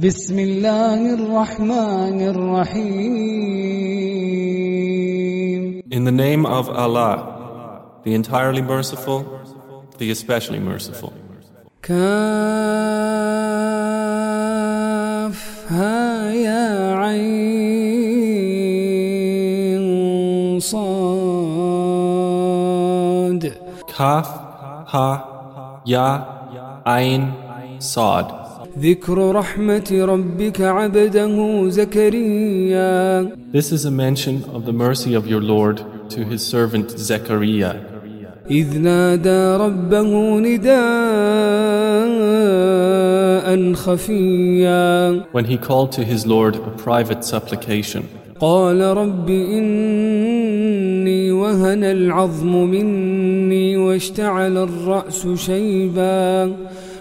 بسم الله الرحمن الرحيم In the name of Allah, the entirely merciful, the especially merciful. كافها يا عين صاد Kaf, Ha, Ya, Ain, Sad. ذكر رحمة ربك عبده زكريا This is a mention of the mercy of your Lord to his servant Zechariah إذ نادى ربه نداء خفيا when he called to his Lord a private supplication. قال رب إني وهن العظم مني واشتعل الرأس شيبا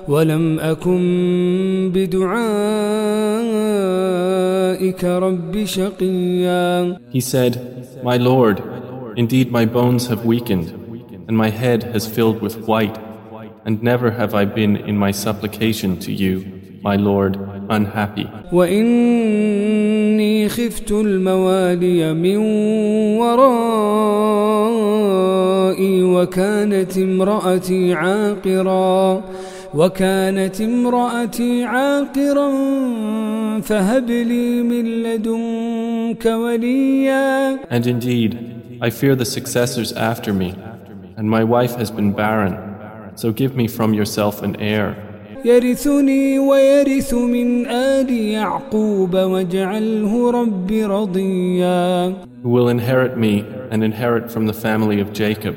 ولم أكن بدعائك رب شقيا He said, My Lord, indeed my bones have weakened, and my head has filled with white, and never have I been in my supplication to you, my Lord, unhappy. وإني خفت الموالي من ورائي وكانت امرأتي عاقرا وكانت امرأتي عاقرا فهب لي من لدنك وليا And indeed, I fear the successors after me, and my wife has been barren, so give me from yourself an heir. يرثني ويرث من آل يعقوب واجعله رب رضيا who will inherit me and inherit from the family of Jacob,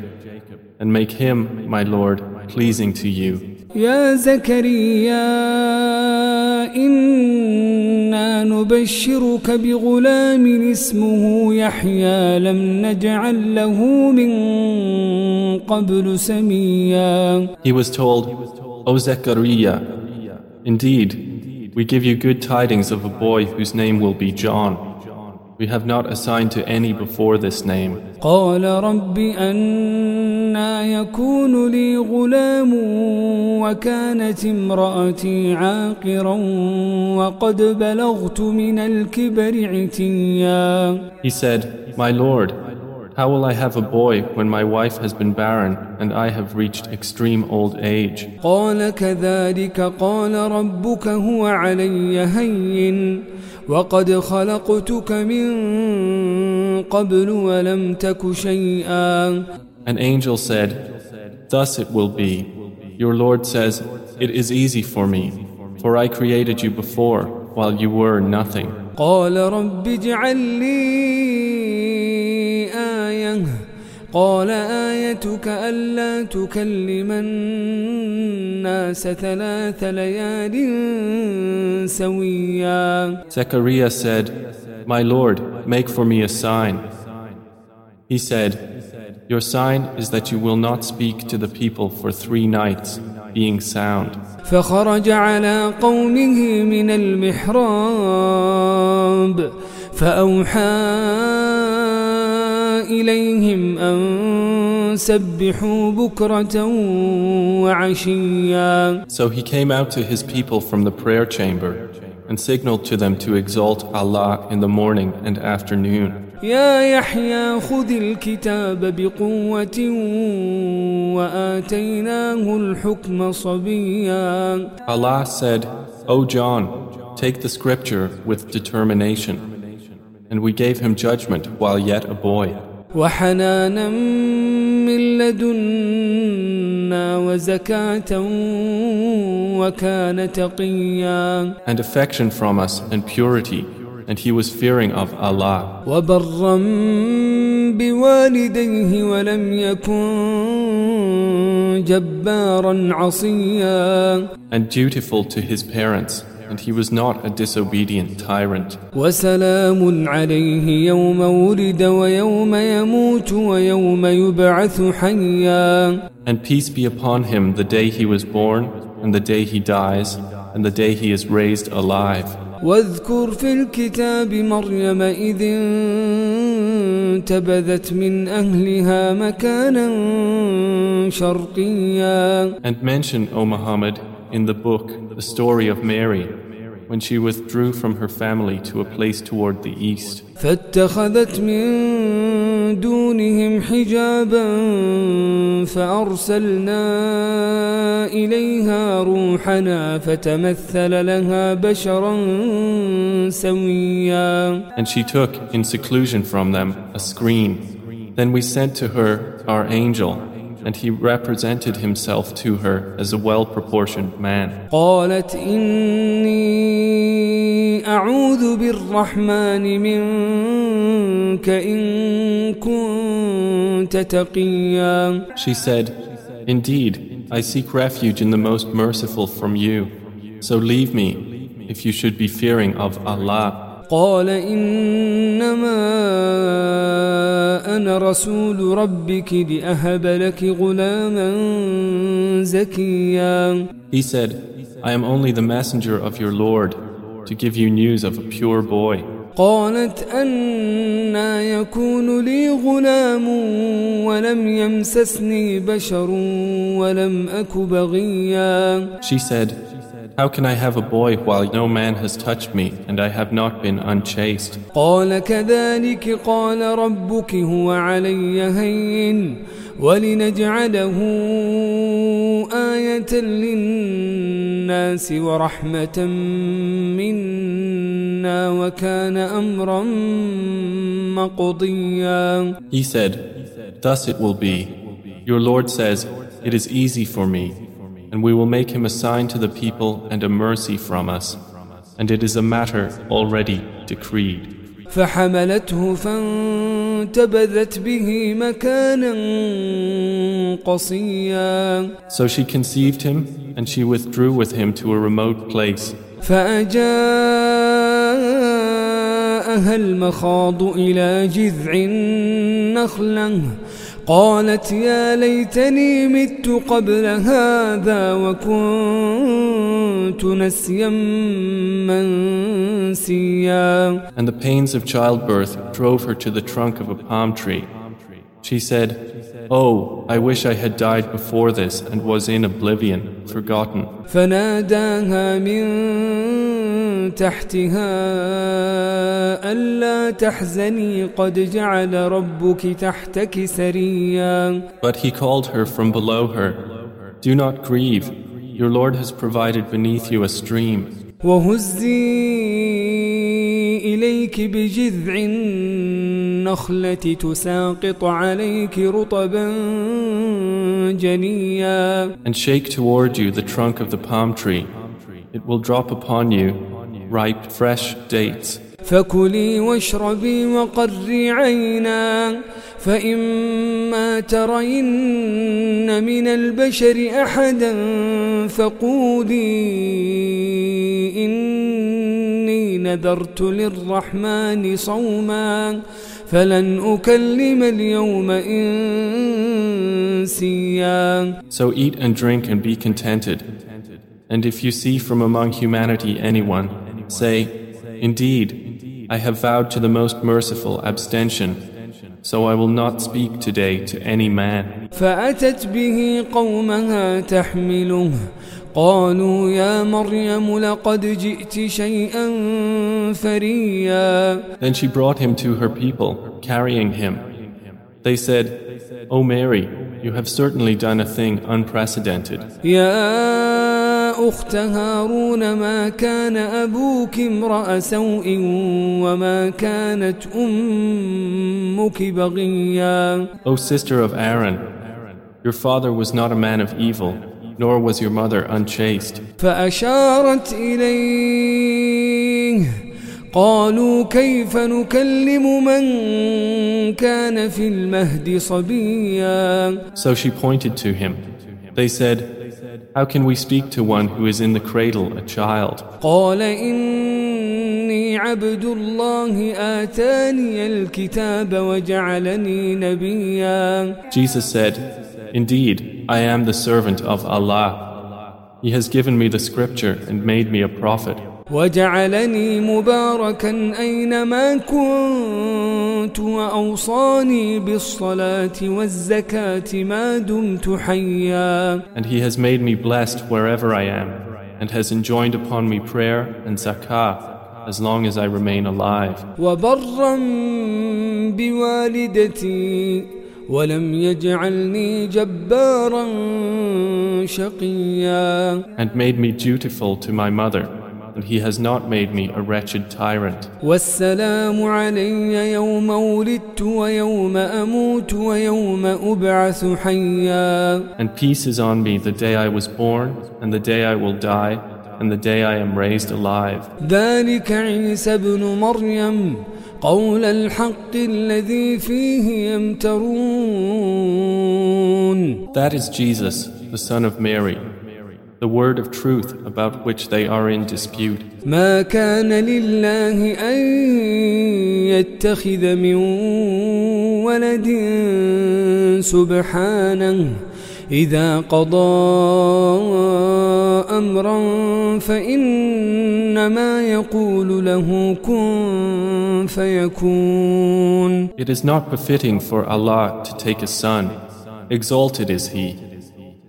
and make him, my Lord, pleasing to you. يا زكريا إنا نبشرك بغلام اسمه يحيى لم نجعل له من قبل سميا He was told, O Zechariah, indeed, we give you good tidings of a boy whose name will be John. We have not assigned to any before this name. قال رب أنا يكون لي غلام وكانت امرأتي عاقرا وقد بلغت من الكبر عتيا He said, My Lord, how will I have a boy when my wife has been barren and I have reached extreme old age? قال كذلك قال ربك هو علي هين وقد خلقتك من قبل ولم تك شيئا An angel said, Thus it will be. Your Lord says, It is easy for me, for I created you before while you were nothing. قال رب اجعل لي آية قال آيتك ألا تكلم الناس ثلاث ليال سويا Zechariah said, My Lord, make for me a sign. He said, Your sign is that you will not speak to the people for three nights, being sound. فخرج على قومه من المحراب فأوحى إليهم أن سبحوا بكرة وعشيا So he came out to his people from the prayer chamber and signaled to them to exalt Allah in the morning and afternoon. يا يحيى خذ الكتاب بقوة وآتيناه الحكم صبيا Allah said, O John, take the scripture with determination. And we gave him judgment while yet a boy, وحنانا من لدنا وزكاة وكان تقيا and affection from us and purity, and he was fearing of Allah, وبرا بوالديه ولم يكن جبارا عصيا and dutiful to his parents, and he was not a disobedient tyrant. وسلام عليه يوم ولد ويوم يموت ويوم يبعث حيا And peace be upon him the day he was born, and the day he dies, and the day he is raised alive. واذكر في الكتاب مريم إذ انتبذت من أهلها مكانا شرقيا And mention, O Muhammad, in the book the story of Mary when she withdrew from her family to a place toward the east. فاتخذت من دونهم حجابا فأرسلنا إليها روحنا فتمثل لها بشرا سويا And she took in seclusion from them a screen. Then we sent to her our angel, and he represented himself to her as a well proportioned man. قالت إني أعوذ بالرحمن منك إن كنت تقيا She said, Indeed, I seek refuge in the most merciful from you. So leave me if you should be fearing of Allah. قال إنما أنا رسول ربك لأهب لك غلاما زكيا He said, I am only the messenger of your Lord to give you news of a pure boy. قالت أنا يكون لي غلام ولم يمسسني بشر ولم أك بغيا She said, How can I have a boy while no man has touched me and I have not been unchaste? قال كذلك قال ربك هو علي هين ولنجعله آية للناس ورحمة منا وكان أمرا مقضيا He said, Thus it will be. Your Lord says, It is easy for me, and we will make him a sign to the people and a mercy from us, and it is a matter already decreed. فحملته فانتبذت به مكانا قصيا So she conceived him, and she withdrew with him to a remote place. فأجاءها المخاض إلى جذع النخلة قالت يا ليتني مت قبل هذا وكنت نسيا منسيا And the pains of childbirth drove her to the trunk of a palm tree. She said, Oh, I wish I had died before this and was in oblivion, forgotten. فناداها من تحتها ألا تحزني قد جعل ربك تحتك سريا But he called her from below her, Do not grieve. Your Lord has provided beneath you a stream. وهزي إليك بجذع النخلة تساقط عليك رطبا جنيا And shake toward you the trunk of the palm tree. It will drop upon you ripe, fresh dates. فكلي واشربي وقري عينا فإما ترين من البشر أحدا فقولي إني نذرت للرحمن صوما فلن أكلم اليوم إنسيا So eat and drink and be contented. And if you see from among humanity anyone, say, Indeed, I have vowed to the most merciful abstention, so I will not speak today to any man. فأتت به قومها تحمله قالوا يا مريم لقد جئت شيئا فريا Then she brought him to her people, carrying him. They said, O Mary, you have certainly done a thing unprecedented. يا أخت هارون ما كان أبوك امرأ سوء وما كانت أمك بغيا O sister of Aaron, your father was not a man of evil, nor was your mother unchaste. فأشارت إليه قالوا كيف نكلم من كان في المهد صبيا So she pointed to him. They said, How can we speak to one who is in the cradle, a child? قال إني عبد الله آتاني الكتاب وجعلني نبيا Jesus said, Indeed, I am the servant of Allah. He has given me the scripture and made me a prophet. وجعلني مباركا أينما كنت وأوصاني بالصلاة والزكاة ما دمت حيا And He has made me blessed wherever I am, and has enjoined upon me prayer and zakah as long as I remain alive. وبرا بوالدتي ولم يجعلني جبارا شقيا And made me dutiful to my mother, and he has not made me a wretched tyrant. والسلام علي يوم ولدت ويوم أموت ويوم أبعث حيا And peace is on me the day I was born, and the day I will die, and the day I am raised alive. ذلك عيسى ابن مريم قول الحق الذي فيه يمترون That is Jesus, the Son of Mary, the word of truth about which they are in dispute. ما كان لله أن يتخذ من ولد سبحانه إذا قضى أمرا فإنما يقول له كن فيكون It is not befitting for Allah to take a son. Exalted is He.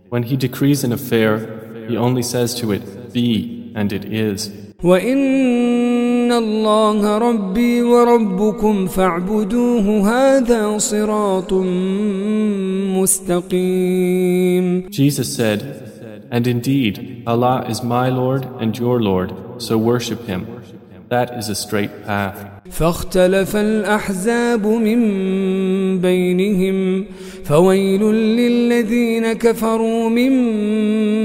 When He decrees an affair, He only says to it, Be, and it is. وإن الله ربي وربكم فاعبدوه هذا صراط مستقيم Jesus said, And indeed, Allah is my Lord and your Lord, so worship Him. That is a straight path. فاختلف الأحزاب من بينهم فويل للذين كفروا من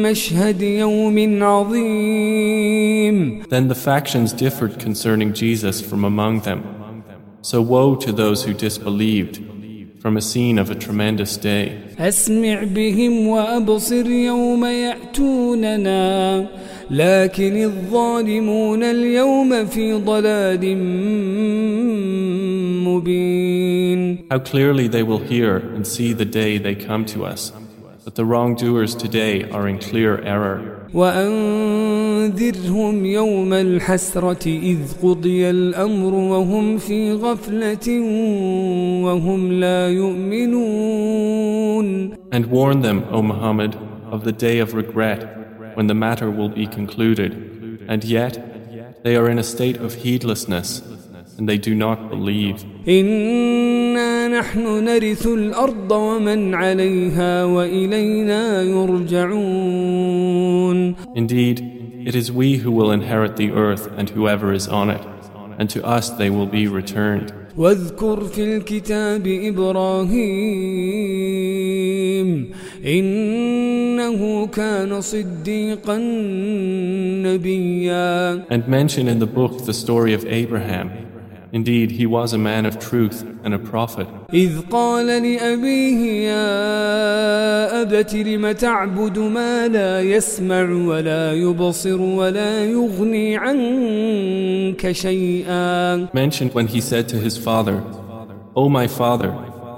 مشهد يوم عظيم Then the factions differed concerning Jesus from among them. So woe to those who disbelieved from a scene of a tremendous day. أسمع بهم وأبصر يوم يأتوننا لكن الظالمون اليوم في ضلال مبين How clearly they will hear and see the day they come to us. But the wrongdoers today are in clear error. وأنذرهم يوم الحسرة إذ قضي الأمر وهم في غفلة وهم لا يؤمنون And warn them, O Muhammad, of the day of regret when the matter will be concluded, and yet they are in a state of heedlessness and they do not believe. Indeed, it is we who will inherit the earth and whoever is on it and to us they will be returned. واذكر في الكتاب إبراهيم إنه كان صديقا نبيا And mention in the book the story of Abraham. Indeed, he was a man of truth and a prophet. إذ قال لأبيه يا أبت لم تعبد ما لا يسمع ولا يبصر ولا يغني عنك شيئا Mentioned when he said to his father, O my father,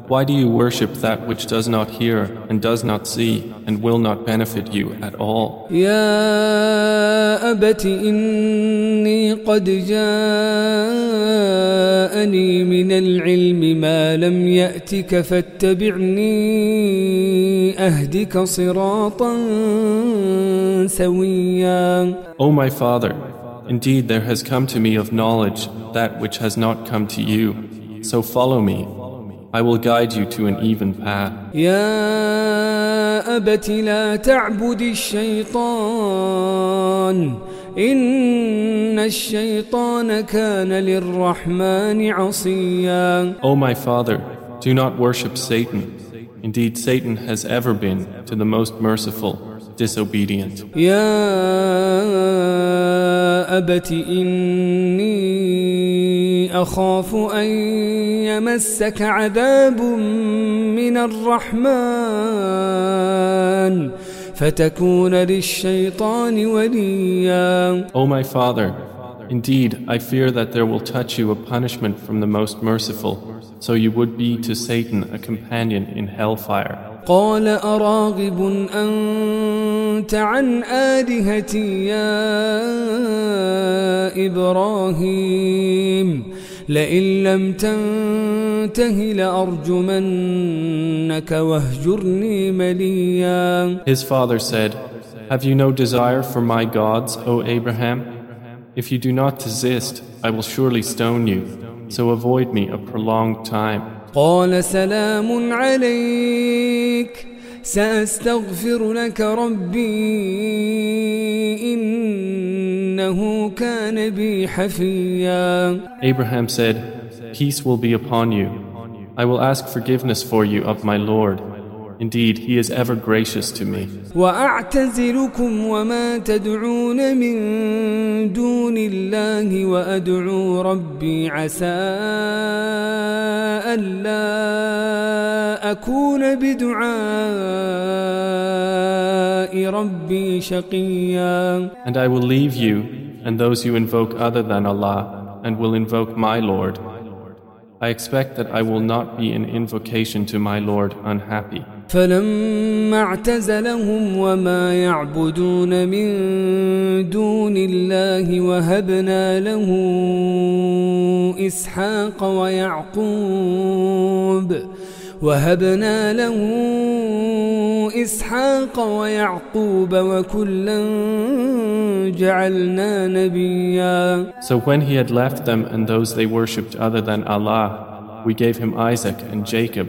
why do you worship that which does not hear and does not see and will not benefit you at all? يا أبت إني قد جاءني من العلم ما لم يأتك فاتبعني أهدك صراطا سويا O my father, indeed there has come to me of knowledge that which has not come to you. So follow me. I will guide you to an even path. يا أبت لا تعبد الشيطان إن الشيطان كان للرحمن عصيا O my father, do not worship Satan. Indeed, Satan has ever been to the most merciful disobedient. يا أبت إني أخاف أن يمسك عذاب من الرحمن فتكون للشيطان وليا O my father, indeed I fear that there will touch you a punishment from the most merciful, so you would be to Satan a companion in hellfire. قال أراغب أنت عن آلهتي يا إبراهيم لئن لم تنته لأرجمنك واهجرني مليا His father said, Have you no desire for my gods, O Abraham? If you do not desist, I will surely stone you, so avoid me a prolonged time. قال سلام عليك سأستغفر لك ربي Abraham said, Peace will be upon you. I will ask forgiveness for you of my Lord. Indeed, He is ever gracious to me. وأعتزلكم وما تدعون من دون الله وأدعو ربي عسى ألا أكون بدعاء ربي شقيا And I will leave you and those you invoke other than Allah and will invoke my Lord. I expect that I will not be in invocation to my Lord unhappy. فلما اعتزلهم وما يعبدون من دون الله وهبنا له إسحاق ويعقوب وهبنا له إسحاق ويعقوب وكلا جعلنا نبيا. So when he had left them and those they worshipped other than Allah, we gave him Isaac and Jacob,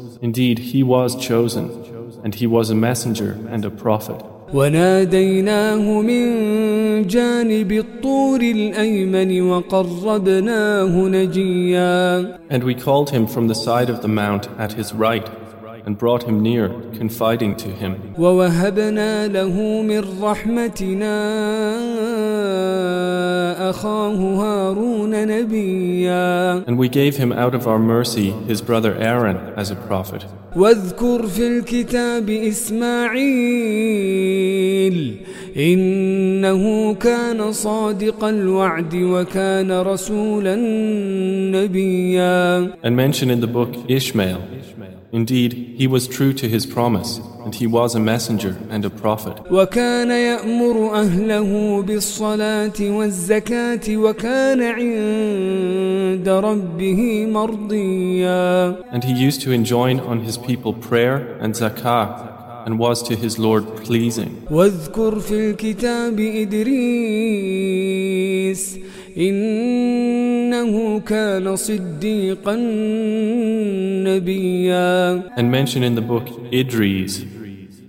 indeed he was chosen, and he was a messenger and a prophet. وناديناه من جانب الطور الأيمن وقربناه نجيا And we called him from the side of the mount at his right, and brought him near, confiding to him. ووهبنا له من رحمتنا أخاه هارون نبيا And we gave him out of our mercy his brother Aaron as a prophet. واذكر في الكتاب إسماعيل إنه كان صادق الوعد وكان رسولا نبيا And mention in the book Ishmael. Indeed, he was true to his promise, and he was a messenger and a prophet. وكان يأمر أهله بالصلاة والزكاة وكان عند ربه مرضيا And he used to enjoin on his people prayer and zakah, and was to his Lord pleasing. واذكر في الكتاب إدريس إنه كان صديقا نبيا And mention in the book Idris.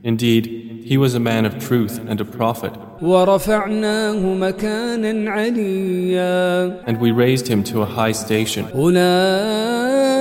Indeed, he was a man of truth and a prophet, ورفعناه مكانا عليا and we raised him to a high station. أولئك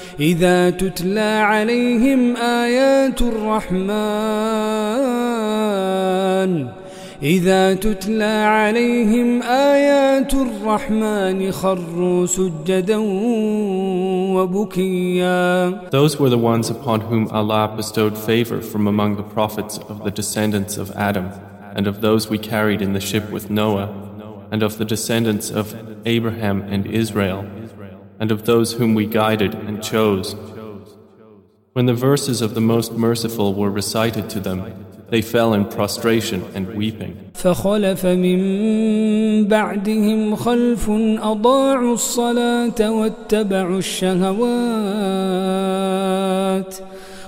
إذا تتلى عليهم آيات الرحمن إذا تتلى عليهم آيات الرحمن خروا سجدا وبكيا Those were the ones upon whom Allah bestowed favor from among the prophets of the descendants of Adam, and of those we carried in the ship with Noah, and of the descendants of Abraham and Israel, and of those whom we guided and chose. When the verses of the Most Merciful were recited to them, they fell in prostration and weeping. فخلف من بعدهم خلف أضاعوا الصلاة واتبعوا الشهوات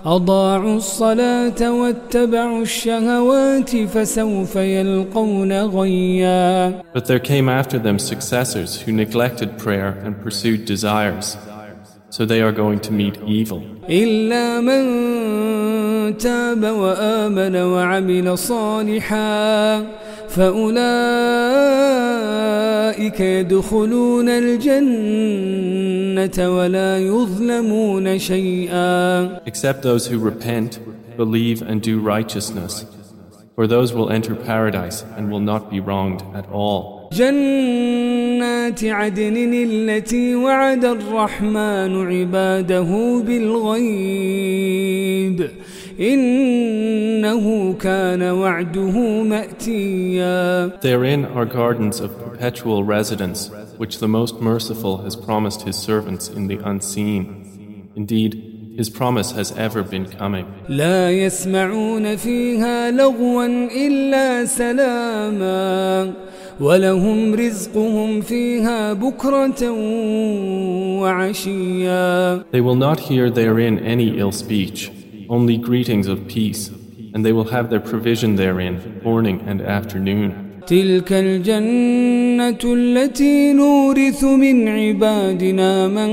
أضاعوا الصلاة واتبعوا الشهوات فسوف يلقون غيا But there came after them successors who neglected prayer and pursued desires. So they are going to meet evil. إلا من تاب وآمن وعمل صالحا فأولئك يدخلون الجنة ولا يظلمون شيئا Except those who repent, believe and do righteousness. For those will enter paradise and will not be wronged at all. جنات عدن التي وعد الرحمن عباده بالغيب إنه كان وعده مأتيا Therein are gardens of perpetual residence, which the Most Merciful has promised His servants in the unseen. Indeed, His promise has ever been coming. لا يسمعون فيها لغوا إلا سلاما ولهم رزقهم فيها بكرة وعشيا They will not hear therein any ill speech, only greetings of peace, and they will have their provision therein morning and afternoon. تلك الجنة التي نورث من عبادنا من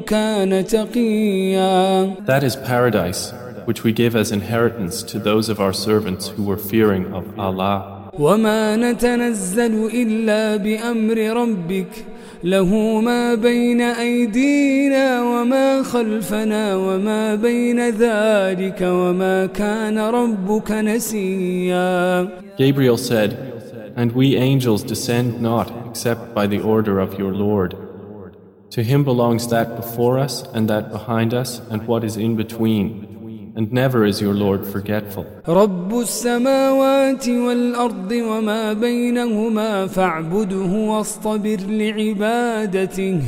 كان تقيا That is paradise, which we give as inheritance to those of our servants who were fearing of Allah. وما نتنزل إلا بأمر ربك له ما بين أيدينا وما خلفنا وما بين ذلك وما كان ربك نسيا Gabriel said, And we angels descend not except by the order of your Lord. To him belongs that before us and that behind us and what is in between. And never is your Lord forgetful. رب السماوات والأرض وما بينهما فاعبده واصطبر لعبادته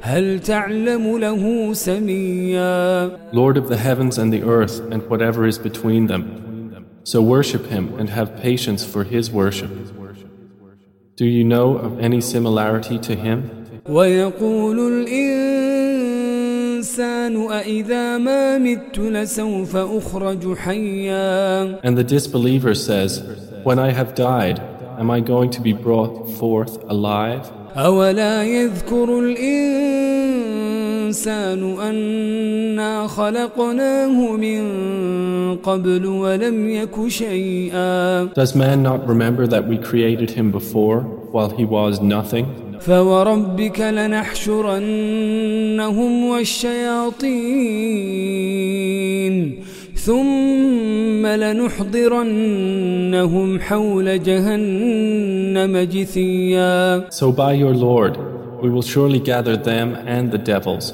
هل تعلم له سميا Lord of the heavens and the earth and whatever is between them. So worship him and have patience for his worship. Do you know of any similarity to him? ويقول الإنسان And the disbeliever says, When I have died, am I going to be brought forth alive? أولا يذكر الإنسان أنا خلقناه من قبل ولم يك شيئا Does man not remember that we created him before while he was nothing? فوربك لنحشرنهم والشياطين ثم لنحضرنهم حول جهنم جثيا So by your Lord, we will surely gather them and the devils.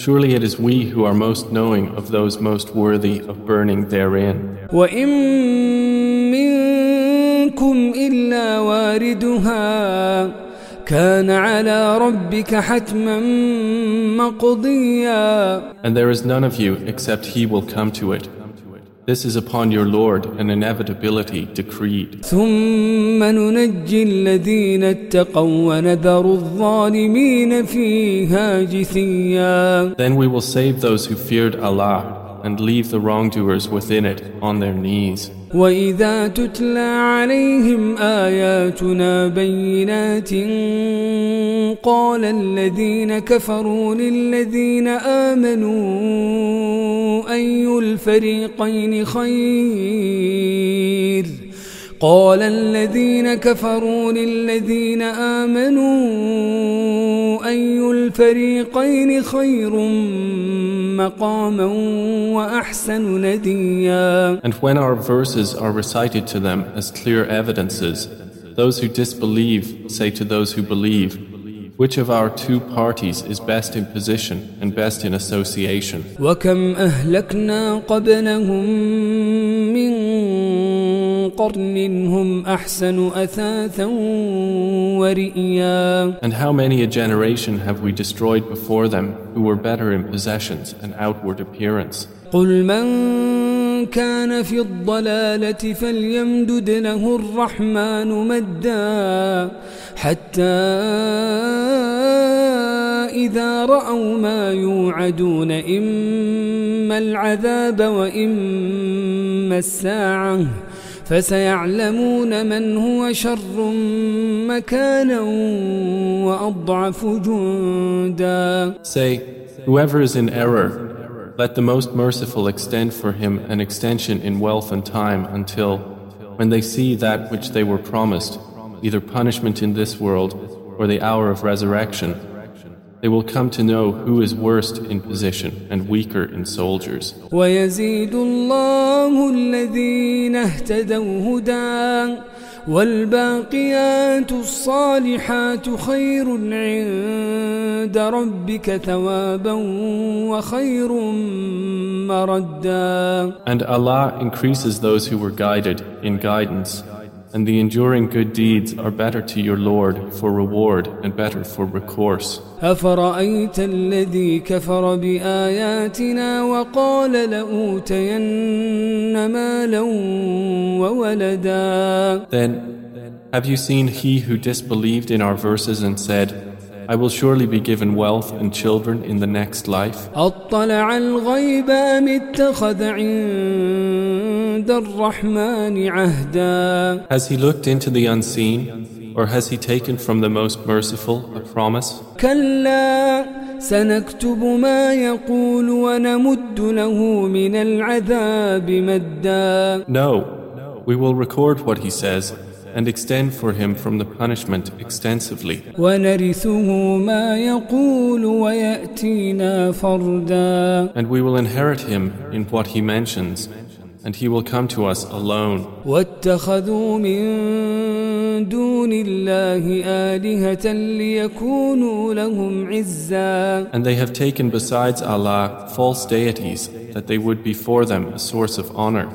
surely it is we who are most knowing of those most worthy of burning therein. وإن منكم إلا واردها كان على ربك حتما مقضيا And there is none of you except he will come to it. this is upon your Lord an inevitability decreed. Then we will save those who feared Allah and leave the wrongdoers within it on their knees. وإذا تتلى عليهم آياتنا بينات قال الذين كفروا للذين آمنوا أي الفريقين خير؟ قال الذين كفروا للذين آمنوا أي الفريقين خير مقاما وأحسن نديا And when our verses are recited to them as clear evidences, those who disbelieve say to those who believe, Which of our two parties is best in position and best in association? وكم أهلكنا قبلهم من قرن هم أحسن أثاثا ورئيا And how many a generation have we destroyed before them who were better in possessions and outward appearance? قل من كان في الضلالة فليمدد له الرحمن مدا حتى إذا رأوا ما يوعدون إما العذاب وإما الساعة فسيعلمون من هو شر مكانا وأضعف جندا Say, whoever is in error, let the most merciful extend for him an extension in wealth and time until, when they see that which they were promised, either punishment in this world or the hour of resurrection, they will come to know who is worst in position and weaker in soldiers. ويزيد الله الذين اهتدوا هدى والباقيات الصالحات خير عند ربك ثوابا وخير مردا And Allah increases those who were guided in guidance and the enduring good deeds are better to your Lord for reward and better for recourse. أفرأيت الذي كفر بآياتنا وقال لأوتين مالا وولدا Then, have you seen he who disbelieved in our verses and said, I will surely be given wealth and children in the next life. أطلع الغيب أم اتخذ عند الرحمن عهدا Has he looked into the unseen, or has he taken from the most merciful a promise? كلا سنكتب ما يقول ونمد له من العذاب مدا No, we will record what he says and extend for him from the punishment extensively. And we will inherit him in what he mentions and he will come to us alone. And they have taken besides Allah false deities that they would be for them a source of honor.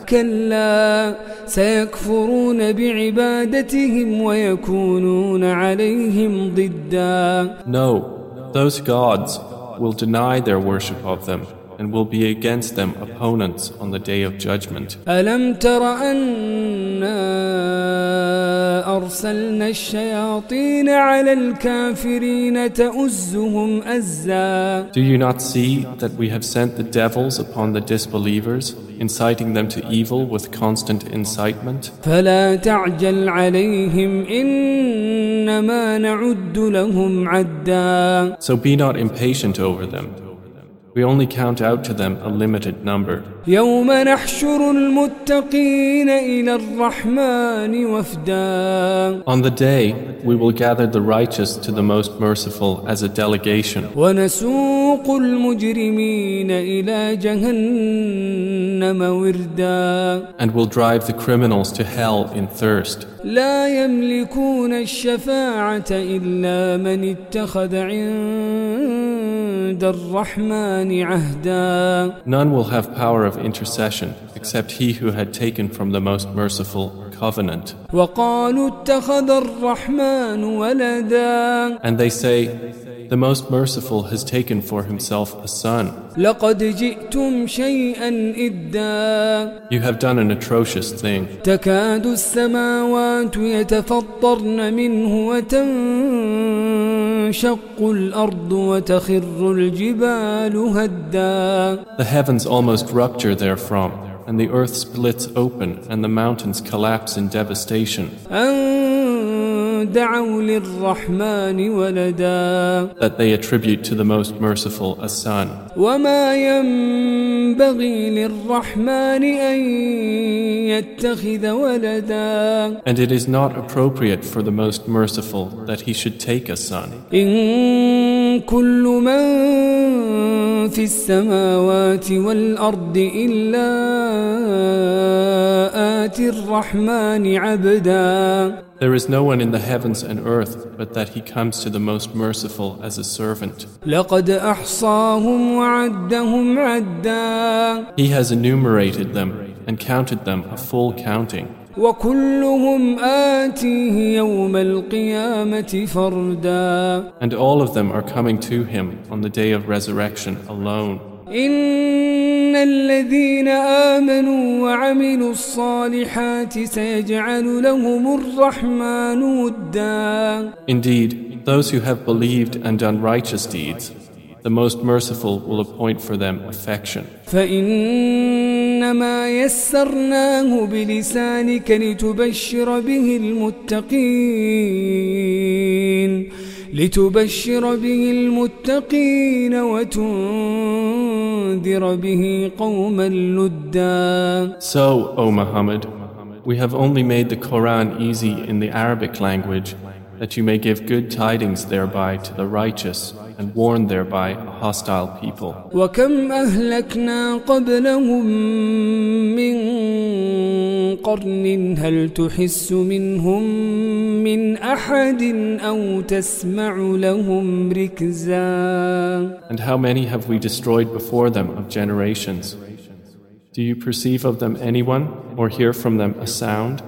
No, those gods will deny their worship of them and will be against them opponents on the day of judgment. ألم تر أنا أرسلنا الشياطين على الكافرين تؤزهم أزا Do you not see that we have sent the devils upon the disbelievers, inciting them to evil with constant incitement? فلا تعجل عليهم إنما نعد لهم عدا So be not impatient over them. We only count out to them a limited number. يوم نحشر المتقين إلى الرحمن وفدا On the day, we will gather the righteous to the most merciful as a delegation. ونسوق المجرمين إلى جهنم وردا And will drive the criminals to hell in thirst. لا يملكون الشفاعة إلا من اتخذ عند الرحمن عهدا None will have power of intercession except he who had taken from the most merciful covenant. وقالوا اتخذ الرحمن ولدا And they say, The most merciful has taken for himself a son. لقد جئتم شيئا إدا You have done an atrocious thing. تكاد السماوات يتفطرن منه وتنشق الأرض وتخر الجبال هدا The heavens almost rupture therefrom, and the earth splits open, and the mountains collapse in devastation. That they attribute to the Most Merciful a son. And it is not appropriate for the Most Merciful that he should take a son. كل من في السماوات والأرض إلا آتي الرحمن عبدا There is no one in the heavens and earth but that he comes to the most merciful as a servant. لقد أحصاهم وعدهم عدا He has enumerated them and counted them a full counting. وكلهم آتيه يوم القيامة فردا And all of them are coming to him on the day of resurrection alone. إن الذين آمنوا وعملوا الصالحات سيجعل لهم الرحمن ودا Indeed, those who have believed and done righteous deeds, the most merciful will appoint for them affection. فإنما يسرناه بلسانك لتبشر به المتقين لتبشر به المتقين وتنذر به قوما لدا So, O Muhammad, we have only made the Quran easy in the Arabic language that you may give good tidings thereby to the righteous and warn thereby a hostile people. وكم أهلكنا قبلهم من قرن هل تحس منهم من أحد أو تسمع لهم ركزا And how many have we destroyed before them of generations? Do you perceive of them anyone or hear from them a sound?